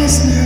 is.